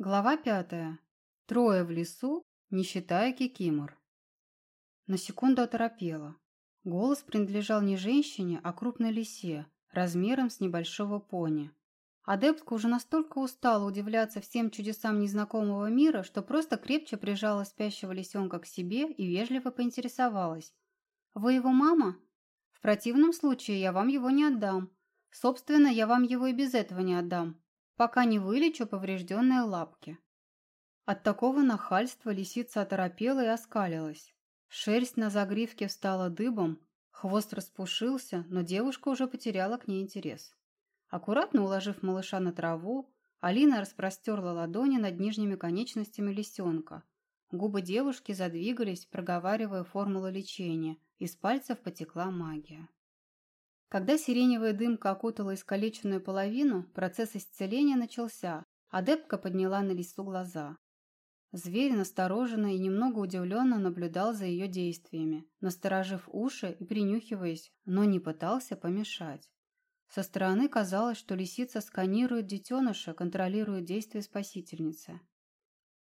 Глава пятая. Трое в лесу, не считая кикимор. На секунду оторопела. Голос принадлежал не женщине, а крупной лисе, размером с небольшого пони. Адептка уже настолько устала удивляться всем чудесам незнакомого мира, что просто крепче прижала спящего лисенка к себе и вежливо поинтересовалась. «Вы его мама? В противном случае я вам его не отдам. Собственно, я вам его и без этого не отдам пока не вылечу поврежденные лапки. От такого нахальства лисица оторопела и оскалилась. Шерсть на загривке встала дыбом, хвост распушился, но девушка уже потеряла к ней интерес. Аккуратно уложив малыша на траву, Алина распростерла ладони над нижними конечностями лисенка. Губы девушки задвигались, проговаривая формулу лечения, из пальцев потекла магия. Когда сиреневая дымка окутала искалеченную половину, процесс исцеления начался. Адепка подняла на лису глаза. Зверь настороженно и немного удивленно наблюдал за ее действиями, насторожив уши и принюхиваясь, но не пытался помешать. Со стороны казалось, что лисица сканирует детеныша, контролирует действия спасительницы.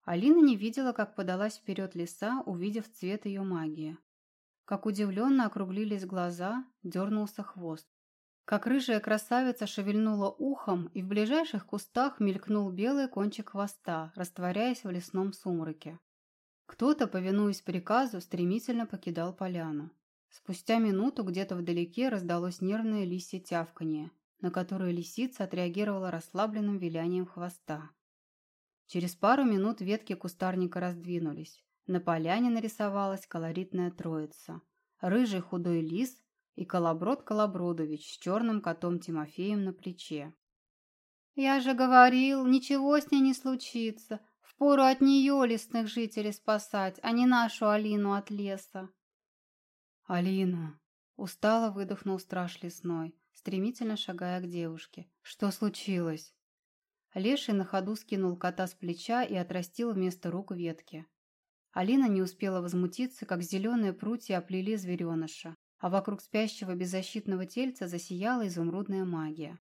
Алина не видела, как подалась вперед лиса, увидев цвет ее магии. Как удивленно округлились глаза, дернулся хвост. Как рыжая красавица шевельнула ухом, и в ближайших кустах мелькнул белый кончик хвоста, растворяясь в лесном сумраке. Кто-то, повинуясь приказу, стремительно покидал поляну. Спустя минуту где-то вдалеке раздалось нервное лисье тявканье, на которое лисица отреагировала расслабленным вилянием хвоста. Через пару минут ветки кустарника раздвинулись. На поляне нарисовалась колоритная троица. Рыжий худой лис и Колоброд Колобродович с черным котом Тимофеем на плече. «Я же говорил, ничего с ней не случится. Впору от нее лесных жителей спасать, а не нашу Алину от леса». «Алина!» – устало выдохнул страж лесной, стремительно шагая к девушке. «Что случилось?» Леший на ходу скинул кота с плеча и отрастил вместо рук ветки. Алина не успела возмутиться, как зеленые прутья оплели звереныша, а вокруг спящего беззащитного тельца засияла изумрудная магия.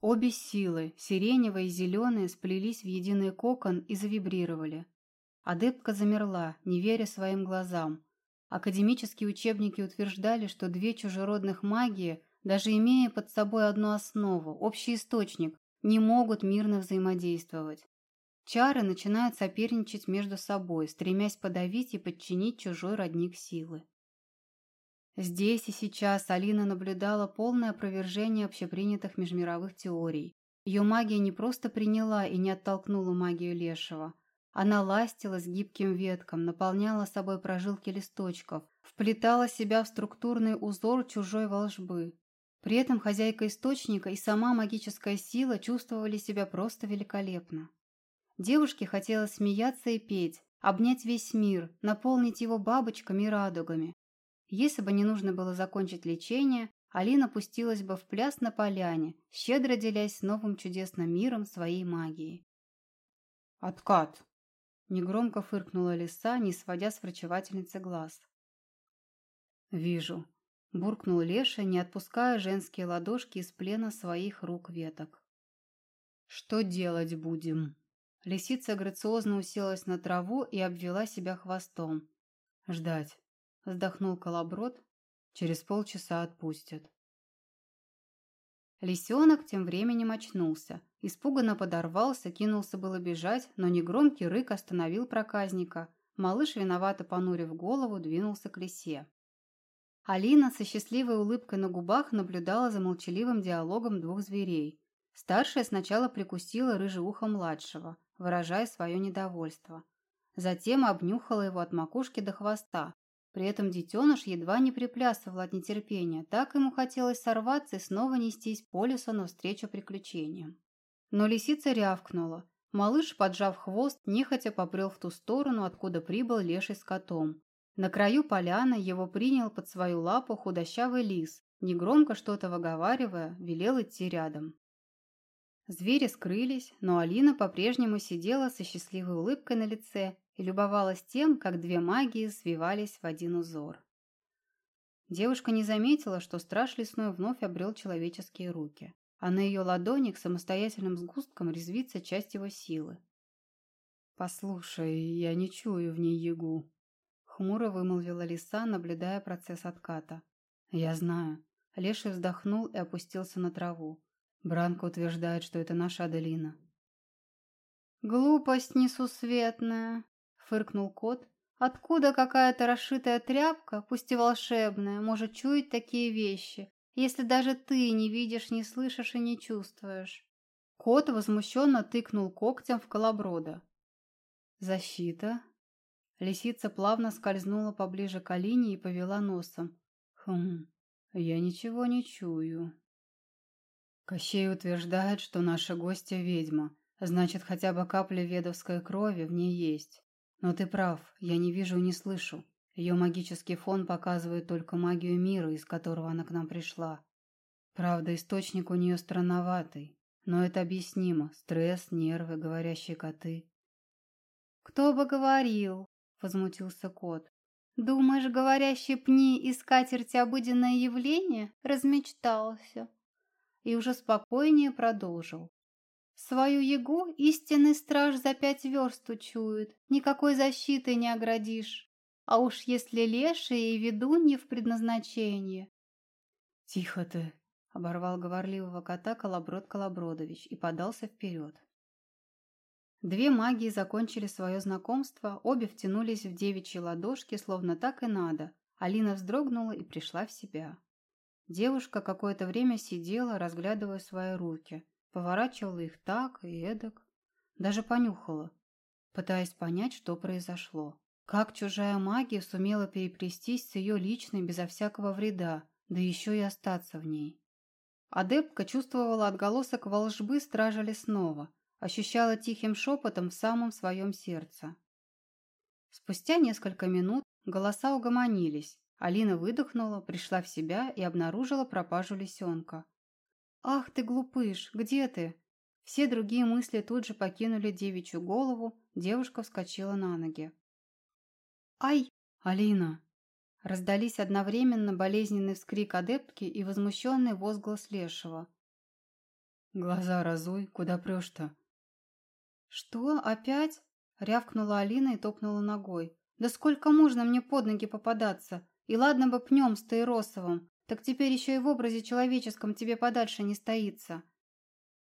Обе силы, сиреневая и зеленая, сплелись в единый кокон и завибрировали. Адепка замерла, не веря своим глазам. Академические учебники утверждали, что две чужеродных магии, даже имея под собой одну основу, общий источник, не могут мирно взаимодействовать. Чары начинают соперничать между собой, стремясь подавить и подчинить чужой родник силы. Здесь и сейчас Алина наблюдала полное опровержение общепринятых межмировых теорий. Ее магия не просто приняла и не оттолкнула магию Лешего. Она ластилась гибким веткам, наполняла собой прожилки листочков, вплетала себя в структурный узор чужой волжбы. При этом хозяйка источника и сама магическая сила чувствовали себя просто великолепно. Девушке хотелось смеяться и петь, обнять весь мир, наполнить его бабочками и радугами. Если бы не нужно было закончить лечение, Алина пустилась бы в пляс на поляне, щедро делясь новым чудесным миром своей магией. «Откат!» – негромко фыркнула лиса, не сводя с врачевательницы глаз. «Вижу», – буркнул Леша, не отпуская женские ладошки из плена своих рук веток. «Что делать будем?» Лисица грациозно уселась на траву и обвела себя хвостом. «Ждать», — вздохнул колоброд. «Через полчаса отпустят». Лисенок тем временем очнулся. Испуганно подорвался, кинулся было бежать, но негромкий рык остановил проказника. Малыш, виновато понурив голову, двинулся к лисе. Алина со счастливой улыбкой на губах наблюдала за молчаливым диалогом двух зверей. Старшая сначала прикусила рыжее ухо младшего, выражая свое недовольство. Затем обнюхала его от макушки до хвоста. При этом детеныш едва не приплясывал от нетерпения, так ему хотелось сорваться и снова нестись по лесу навстречу приключениям. Но лисица рявкнула. Малыш, поджав хвост, нехотя попрел в ту сторону, откуда прибыл леший с котом. На краю поляны его принял под свою лапу худощавый лис, негромко что-то выговаривая, велел идти рядом. Звери скрылись, но Алина по-прежнему сидела со счастливой улыбкой на лице и любовалась тем, как две магии свивались в один узор. Девушка не заметила, что страж лесной вновь обрел человеческие руки, а на ее ладони к самостоятельным сгусткам резвится часть его силы. «Послушай, я не чую в ней ягу», — хмуро вымолвила лиса, наблюдая процесс отката. «Я знаю». Леший вздохнул и опустился на траву. Бранко утверждает, что это наша Аделина. «Глупость несусветная», — фыркнул кот. «Откуда какая-то расшитая тряпка, пусть и волшебная, может чуять такие вещи, если даже ты не видишь, не слышишь и не чувствуешь?» Кот возмущенно тыкнул когтем в колоброда. «Защита?» Лисица плавно скользнула поближе к Алине и повела носом. «Хм, я ничего не чую». Кощей утверждает, что наша гостья ведьма, значит, хотя бы капля ведовской крови в ней есть. Но ты прав, я не вижу и не слышу. Ее магический фон показывает только магию мира, из которого она к нам пришла. Правда, источник у нее странноватый, но это объяснимо. Стресс, нервы, говорящие коты. «Кто бы говорил?» — возмутился кот. «Думаешь, говорящие пни и скатерти обыденное явление?» Размечтался. И уже спокойнее продолжил. Свою ягу истинный страж за пять верст учует, никакой защиты не оградишь. А уж если лешие и ведуньи в предназначении. «Тихо ты!» — оборвал говорливого кота Колоброд Колобродович и подался вперед. Две магии закончили свое знакомство, обе втянулись в девичьи ладошки, словно так и надо. Алина вздрогнула и пришла в себя. Девушка какое-то время сидела, разглядывая свои руки, поворачивала их так и эдак, даже понюхала, пытаясь понять, что произошло. Как чужая магия сумела переплестись с ее личной безо всякого вреда, да еще и остаться в ней. Адепка чувствовала отголосок волжбы стража лесного, ощущала тихим шепотом в самом своем сердце. Спустя несколько минут голоса угомонились. Алина выдохнула, пришла в себя и обнаружила пропажу лисенка. «Ах ты, глупыш, где ты?» Все другие мысли тут же покинули девичью голову, девушка вскочила на ноги. «Ай, Алина!» Раздались одновременно болезненный вскрик адептки и возмущенный возглас Лешего. «Глаза разуй, куда прешь-то?» «Что, опять?» — рявкнула Алина и топнула ногой. «Да сколько можно мне под ноги попадаться? И ладно бы пнем с Таиросовым, так теперь еще и в образе человеческом тебе подальше не стоится».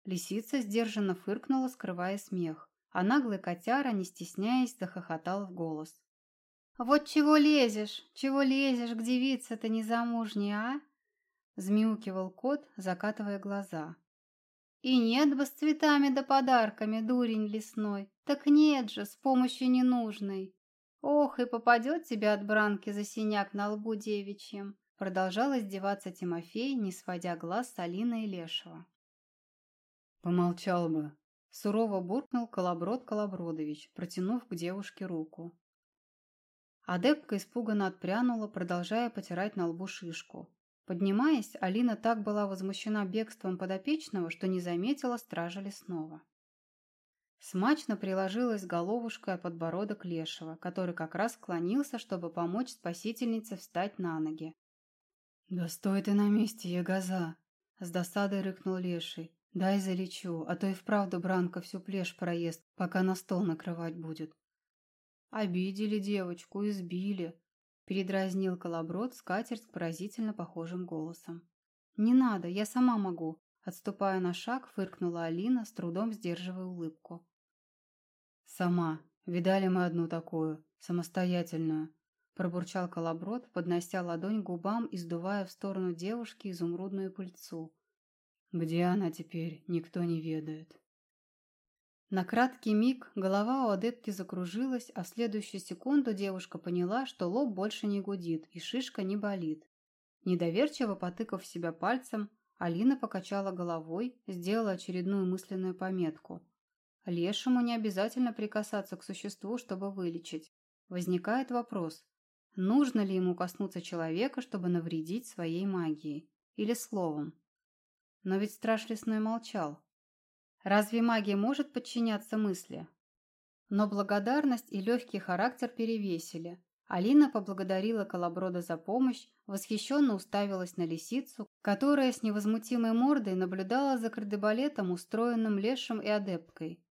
Лисица сдержанно фыркнула, скрывая смех, а наглый котяра, не стесняясь, захохотал в голос. «Вот чего лезешь, чего лезешь к девице-то незамужней, а?» Змеукивал кот, закатывая глаза. И нет бы с цветами да подарками, дурень лесной. Так нет же, с помощью ненужной. Ох, и попадет тебе от бранки за синяк на лбу девичьим. Продолжал издеваться Тимофей, не сводя глаз с Алины и Лешего. Помолчал бы. Сурово буркнул Колоброд Колобродович, протянув к девушке руку. Адепка испуганно отпрянула, продолжая потирать на лбу шишку. Поднимаясь, Алина так была возмущена бегством подопечного, что не заметила стража лесного. Смачно приложилась головушкой о подбородок Лешего, который как раз склонился, чтобы помочь спасительнице встать на ноги. «Да стой ты на месте, ягоза!» — с досадой рыкнул Леший. «Дай залечу, а то и вправду Бранка всю плешь проест, пока на стол накрывать будет». Обидели девочку, избили, Передразнил колоброд скатерть поразительно похожим голосом. «Не надо, я сама могу», Отступая на шаг, фыркнула Алина, с трудом сдерживая улыбку. «Сама. Видали мы одну такую, самостоятельную», пробурчал колоброд, поднося ладонь к губам и сдувая в сторону девушки изумрудную пыльцу. «Где она теперь, никто не ведает». На краткий миг голова у адепки закружилась, а в следующую секунду девушка поняла, что лоб больше не гудит и шишка не болит. Недоверчиво потыкав себя пальцем, Алина покачала головой, сделала очередную мысленную пометку. Лешему не обязательно прикасаться к существу, чтобы вылечить. Возникает вопрос, нужно ли ему коснуться человека, чтобы навредить своей магией? Или словом? Но ведь страж лесной молчал. Разве магия может подчиняться мысли? Но благодарность и легкий характер перевесили. Алина поблагодарила Колоброда за помощь, восхищенно уставилась на лисицу, которая с невозмутимой мордой наблюдала за кардебалетом, устроенным лешим и адепткой.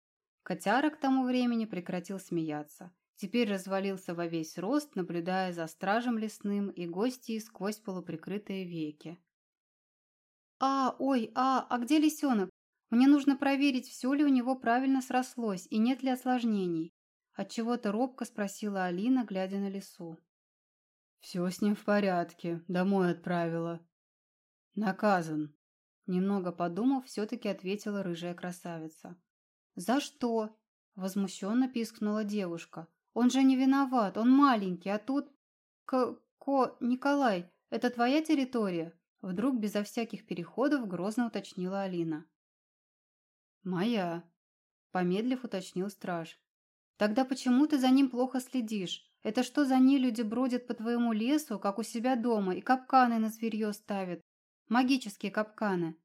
Котяра к тому времени прекратил смеяться. Теперь развалился во весь рост, наблюдая за стражем лесным и гостьей сквозь полуприкрытые веки. «А, ой, а, а где лисенок? Мне нужно проверить, все ли у него правильно срослось и нет ли осложнений. Отчего-то робко спросила Алина, глядя на лесу. Все с ним в порядке, домой отправила. Наказан. Немного подумав, все-таки ответила рыжая красавица. За что? Возмущенно пискнула девушка. Он же не виноват, он маленький, а тут... К... Ко... Николай, это твоя территория? Вдруг безо всяких переходов грозно уточнила Алина. «Моя», — помедлив уточнил страж. «Тогда почему ты за ним плохо следишь? Это что за нелюди бродят по твоему лесу, как у себя дома, и капканы на зверье ставят? Магические капканы.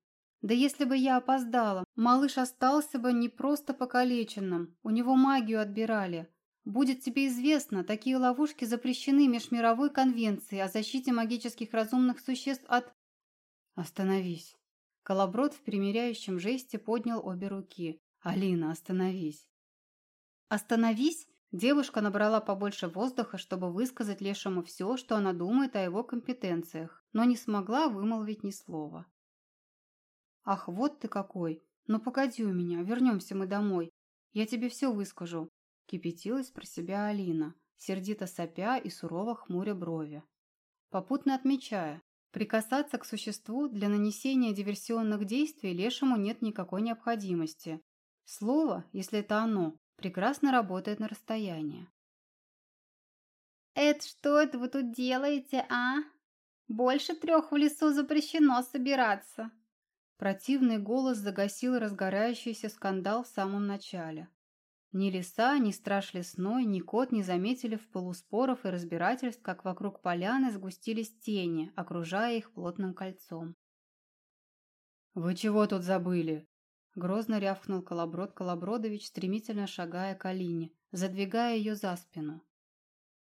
Да если бы я опоздала, малыш остался бы не просто покалеченным, у него магию отбирали. Будет тебе известно, такие ловушки запрещены Межмировой конвенцией о защите магических разумных существ от... Остановись. Колоброд в примиряющем жесте поднял обе руки. «Алина, остановись!» «Остановись!» Девушка набрала побольше воздуха, чтобы высказать Лешему все, что она думает о его компетенциях, но не смогла вымолвить ни слова. «Ах, вот ты какой! Ну погоди у меня, вернемся мы домой. Я тебе все выскажу», – кипятилась про себя Алина, сердито сопя и сурово хмуря брови. Попутно отмечая, Прикасаться к существу для нанесения диверсионных действий Лешему нет никакой необходимости. Слово, если это оно, прекрасно работает на расстоянии. «Это что это вы тут делаете, а? Больше трех в лесу запрещено собираться!» Противный голос загасил разгорающийся скандал в самом начале. Ни лиса, ни страж лесной, ни кот не заметили в полуспоров и разбирательств, как вокруг поляны сгустились тени, окружая их плотным кольцом. «Вы чего тут забыли?» Грозно рявкнул Колоброд Колобродович, стремительно шагая к Алине, задвигая ее за спину.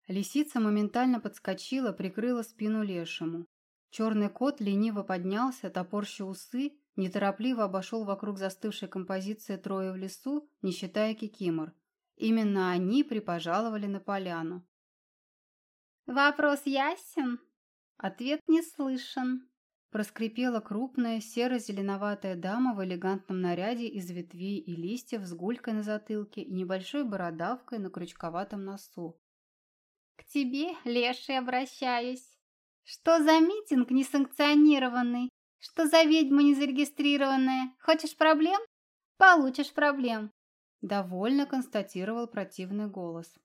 Лисица моментально подскочила, прикрыла спину лешему. Черный кот лениво поднялся, топорща усы неторопливо обошел вокруг застывшей композиции трое в лесу, не считая кикимор. Именно они припожаловали на поляну. «Вопрос ясен?» «Ответ не слышен», – проскрипела крупная серо-зеленоватая дама в элегантном наряде из ветвей и листьев с гулькой на затылке и небольшой бородавкой на крючковатом носу. «К тебе, леший, обращаюсь. Что за митинг несанкционированный? Что за ведьма незарегистрированная? Хочешь проблем? Получишь проблем. Довольно констатировал противный голос.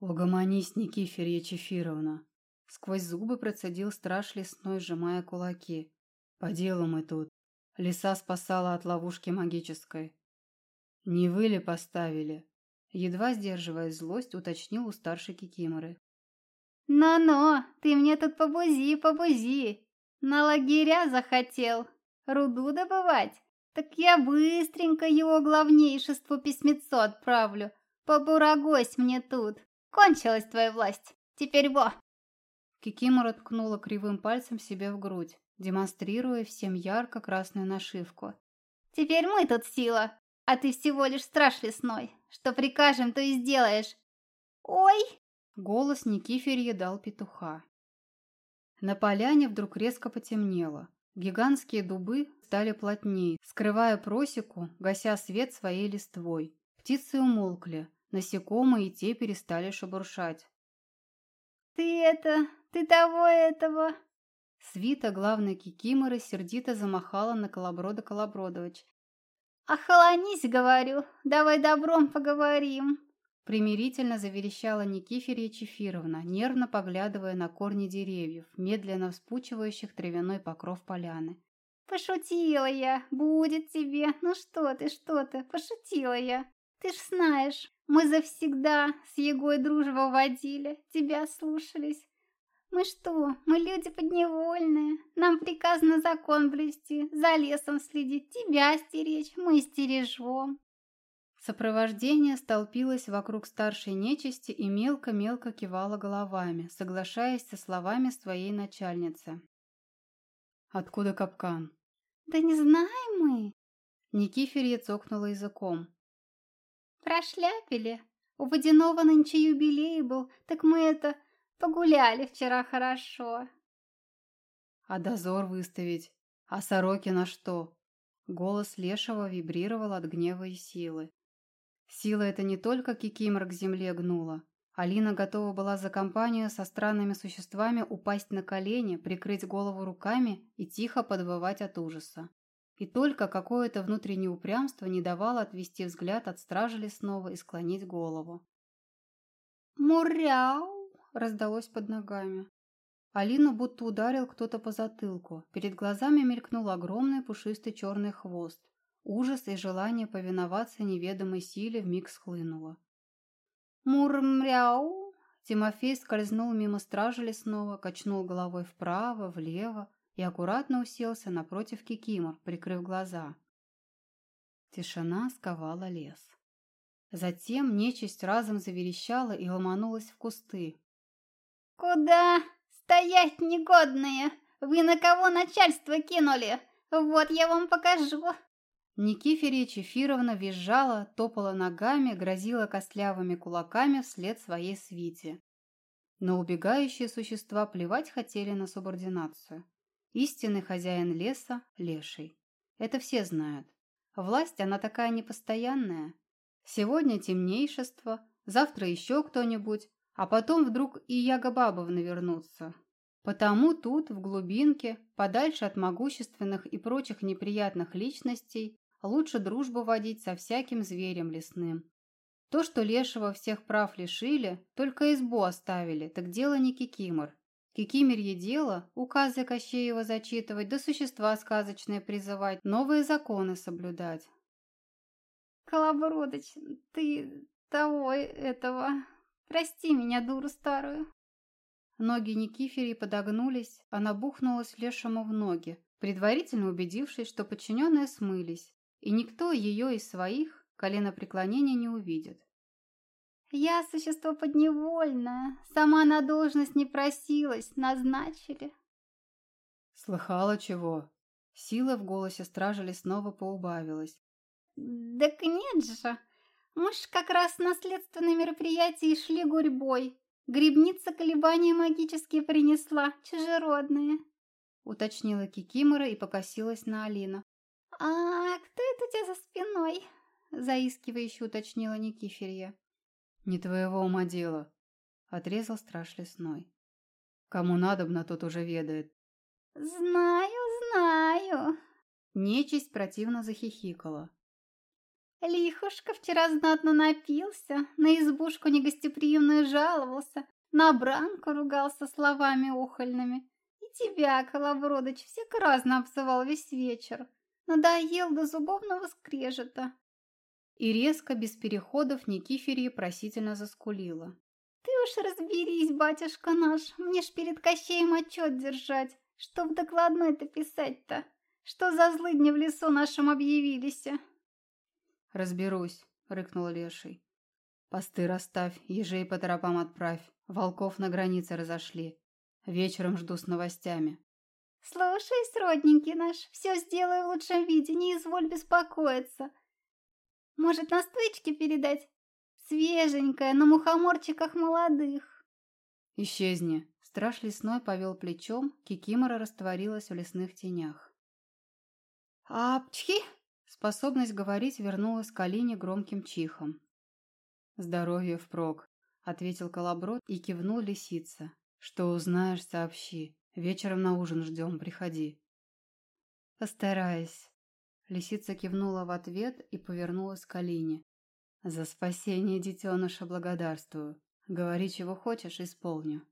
«Угомонись, Никиферья Чефировна!» Сквозь зубы процедил страж лесной, сжимая кулаки. «По делу мы тут. Лиса спасала от ловушки магической». «Не вы ли поставили?» Едва сдерживая злость, уточнил у старшей Кикиморы. «Но-но, ты мне тут побузи, побузи!» На лагеря захотел руду добывать? Так я быстренько его главнейшеству письмецо отправлю. Побурагось мне тут. Кончилась твоя власть. Теперь во!» Кикимора ткнула кривым пальцем себе в грудь, демонстрируя всем ярко-красную нашивку. «Теперь мы тут сила, а ты всего лишь страж лесной. Что прикажем, то и сделаешь. Ой!» Голос Никиферья дал петуха. На поляне вдруг резко потемнело. Гигантские дубы стали плотнее, скрывая просеку, гася свет своей листвой. Птицы умолкли, насекомые и те перестали шебуршать. «Ты это... ты того этого...» Свита главной кикиморы сердито замахала на Колоброда Колобродович. «Охолонись, говорю, давай добром поговорим». Примирительно заверещала Никиферия Чефировна, нервно поглядывая на корни деревьев, медленно вспучивающих травяной покров поляны. «Пошутила я, будет тебе. Ну что ты, что ты, пошутила я. Ты ж знаешь, мы завсегда с Егой дружбу водили, тебя слушались. Мы что, мы люди подневольные. Нам приказано закон блюсти, за лесом следить, тебя стеречь, мы стережем. Сопровождение столпилось вокруг старшей нечисти и мелко-мелко кивало головами, соглашаясь со словами своей начальницы. «Откуда капкан?» «Да не знаем мы!» Никиферья цокнула языком. Прошляпили. У Водяного нынче юбилей был, так мы это... Погуляли вчера хорошо. А дозор выставить? А сороки на что? Голос Лешего вибрировал от гнева и силы. Сила эта не только кикимор к земле гнула. Алина готова была за компанию со странными существами упасть на колени, прикрыть голову руками и тихо подвывать от ужаса. И только какое-то внутреннее упрямство не давало отвести взгляд от стражи лесного и склонить голову. «Муряу!» – раздалось под ногами. Алину будто ударил кто-то по затылку. Перед глазами мелькнул огромный пушистый черный хвост. Ужас и желание повиноваться неведомой силе вмиг схлынуло. «Мурмряу!» Тимофей скользнул мимо стражи лесного, качнул головой вправо, влево и аккуратно уселся напротив Кикимор, прикрыв глаза. Тишина сковала лес. Затем нечисть разом заверещала и ломанулась в кусты. «Куда?» «Стоять, негодные! Вы на кого начальство кинули? Вот я вам покажу!» Никиферия Чефировна визжала, топала ногами, грозила костлявыми кулаками вслед своей свите. Но убегающие существа плевать хотели на субординацию. Истинный хозяин леса – леший. Это все знают. Власть, она такая непостоянная. Сегодня темнейшество, завтра еще кто-нибудь, а потом вдруг и Ягобабовны вернутся. Потому тут, в глубинке, подальше от могущественных и прочих неприятных личностей, лучше дружбу водить со всяким зверем лесным. То, что Лешего всех прав лишили, только избу оставили, так дело не кикимор. Кикимерье дело – указы Кощеева зачитывать, да существа сказочные призывать, новые законы соблюдать. Колобродыч, ты того этого... Прости меня, дуру старую. Ноги Никиферии подогнулись, она бухнулась лешему в ноги, предварительно убедившись, что подчиненные смылись, и никто ее из своих коленопреклонения не увидит. «Я существо подневольное, сама на должность не просилась, назначили». «Слыхала чего?» Сила в голосе стражи снова поубавилась. «Так нет же, мы ж как раз на следственное мероприятие шли гурьбой. Грибница колебания магические принесла, чужеродные. Уточнила Кикимора и покосилась на Алину. «А кто это у тебя за спиной?» Заискивающе уточнила Никиферья. «Не твоего ума дело», — отрезал страж лесной. «Кому надобно, тот уже ведает». «Знаю, знаю». Нечисть противно захихикала. Лихушка вчера знатно напился, на избушку негостеприимную жаловался, на бранку ругался словами ухольными. И тебя, Колобродыч, всяк разно обзывал весь вечер. Надоел до зубовного скрежета. И резко, без переходов, Никиферия просительно заскулила. Ты уж разберись, батюшка наш, мне ж перед Кощеем отчет держать. Что в докладной-то писать-то? Что за злыдни в лесу нашем объявились? «Разберусь», — рыкнул Леший. «Посты расставь, ежей по тропам отправь. Волков на границе разошли. Вечером жду с новостями». «Слушай, сродненький наш, все сделаю в лучшем виде, не изволь беспокоиться. Может, настойчики передать? Свеженькая, на мухоморчиках молодых». «Исчезни». Страж лесной повел плечом, кикимора растворилась в лесных тенях. «Апчхи!» Способность говорить вернулась к Алине громким чихом. «Здоровье впрок», — ответил Колоброд и кивнул лисица. «Что узнаешь, сообщи. Вечером на ужин ждем, приходи». «Постараюсь». Лисица кивнула в ответ и повернулась к Алине. «За спасение детеныша благодарствую. Говори, чего хочешь, исполню».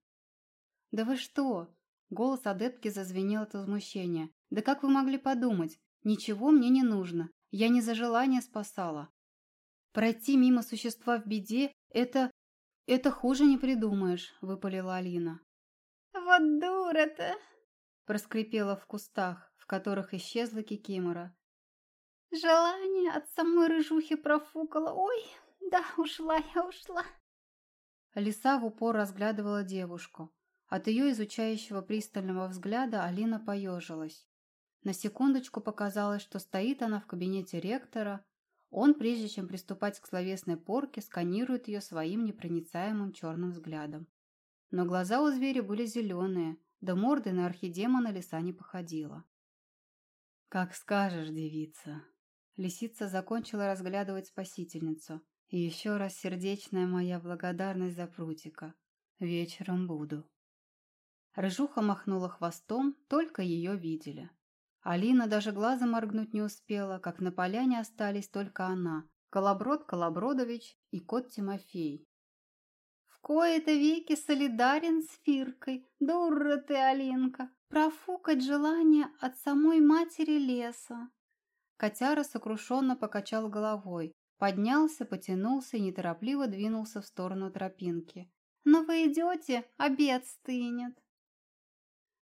«Да вы что?» Голос адептки зазвенел от возмущения. «Да как вы могли подумать? Ничего мне не нужно. Я не за желание спасала. Пройти мимо существа в беде – это... это хуже не придумаешь, выпалила Алина. Вот дура-то! Проскрипела в кустах, в которых исчезла Кикимора. Желание от самой рыжухи профукало. Ой, да, ушла я, ушла. Лиса в упор разглядывала девушку. От ее изучающего пристального взгляда Алина поежилась. На секундочку показалось, что стоит она в кабинете ректора, Он, прежде чем приступать к словесной порке, сканирует ее своим непроницаемым черным взглядом. Но глаза у зверя были зеленые, да морды на архидемона лиса не походила. «Как скажешь, девица!» Лисица закончила разглядывать спасительницу. «И еще раз сердечная моя благодарность за прутика. Вечером буду». Рыжуха махнула хвостом, только ее видели. Алина даже глазом моргнуть не успела, как на поляне остались только она, Колоброд Колобродович и кот Тимофей. «В кои-то веки солидарен с Фиркой, дура ты, Алинка, профукать желание от самой матери леса». Котяра сокрушенно покачал головой, поднялся, потянулся и неторопливо двинулся в сторону тропинки. «Но вы идете, обед стынет».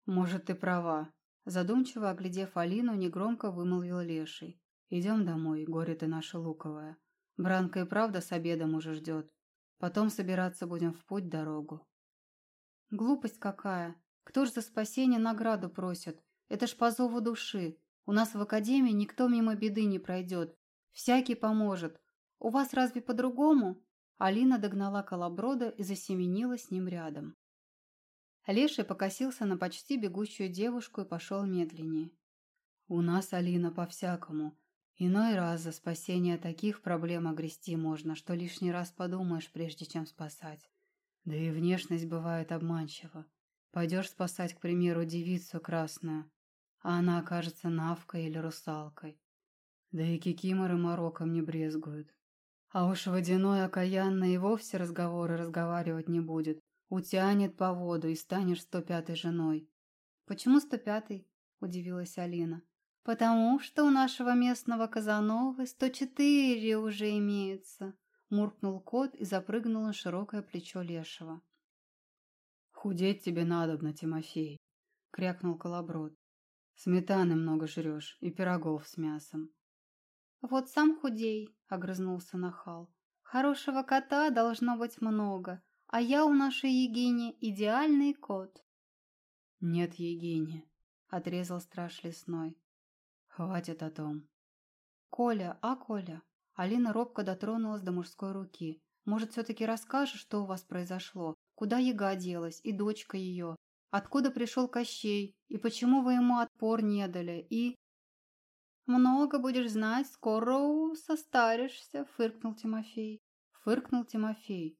«Может, ты права», – задумчиво оглядев Алину, негромко вымолвил Леший. «Идем домой, горе ты наша луковая. Бранка и правда с обедом уже ждет. Потом собираться будем в путь дорогу». «Глупость какая! Кто ж за спасение награду просит? Это ж по зову души. У нас в академии никто мимо беды не пройдет. Всякий поможет. У вас разве по-другому?» Алина догнала колоброда и засеменила с ним рядом. Леший покосился на почти бегущую девушку и пошел медленнее. «У нас, Алина, по-всякому. Иной раз за спасение таких проблем огрести можно, что лишний раз подумаешь, прежде чем спасать. Да и внешность бывает обманчива. Пойдешь спасать, к примеру, девицу красную, а она окажется навкой или русалкой. Да и кикиморы мороком не брезгуют. А уж водяной окаянный и вовсе разговоры разговаривать не будет, Утянет по воду и станешь сто пятой женой. Почему сто пятый? Удивилась Алина. Потому что у нашего местного Казановы сто четыре уже имеются. Муркнул кот и запрыгнул на широкое плечо лешего. «Худеть тебе надобно, Тимофей», — крякнул колоброд. «Сметаны много жрешь и пирогов с мясом». «Вот сам худей», — огрызнулся нахал. «Хорошего кота должно быть много, а я у нашей Егини идеальный кот. Нет, Егини, отрезал страж лесной. Хватит о том. Коля, а Коля? Алина робко дотронулась до мужской руки. Может, все-таки расскажешь, что у вас произошло? Куда яга делась и дочка ее? Откуда пришел Кощей? И почему вы ему отпор не дали? И... «Много будешь знать, скоро состаришься», — фыркнул Тимофей. Фыркнул Тимофей.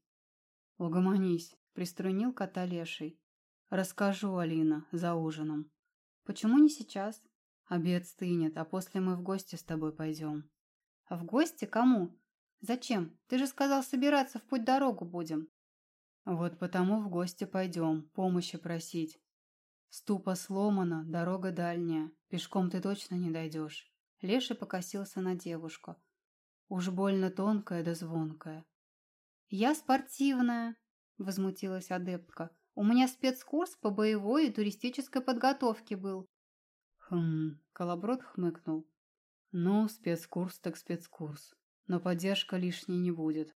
«Угомонись», — приструнил кота леший. «Расскажу, Алина, за ужином». «Почему не сейчас?» «Обед стынет, а после мы в гости с тобой пойдем». «А в гости кому? Зачем? Ты же сказал, собираться в путь дорогу будем». «Вот потому в гости пойдем, помощи просить. Ступа сломана, дорога дальняя, пешком ты точно не дойдешь». Леший покосился на девушку. «Уж больно тонкая да звонкая. «Я спортивная», – возмутилась адептка. «У меня спецкурс по боевой и туристической подготовке был». «Хм...» – Колоброд хмыкнул. «Ну, спецкурс так спецкурс. Но поддержка лишней не будет.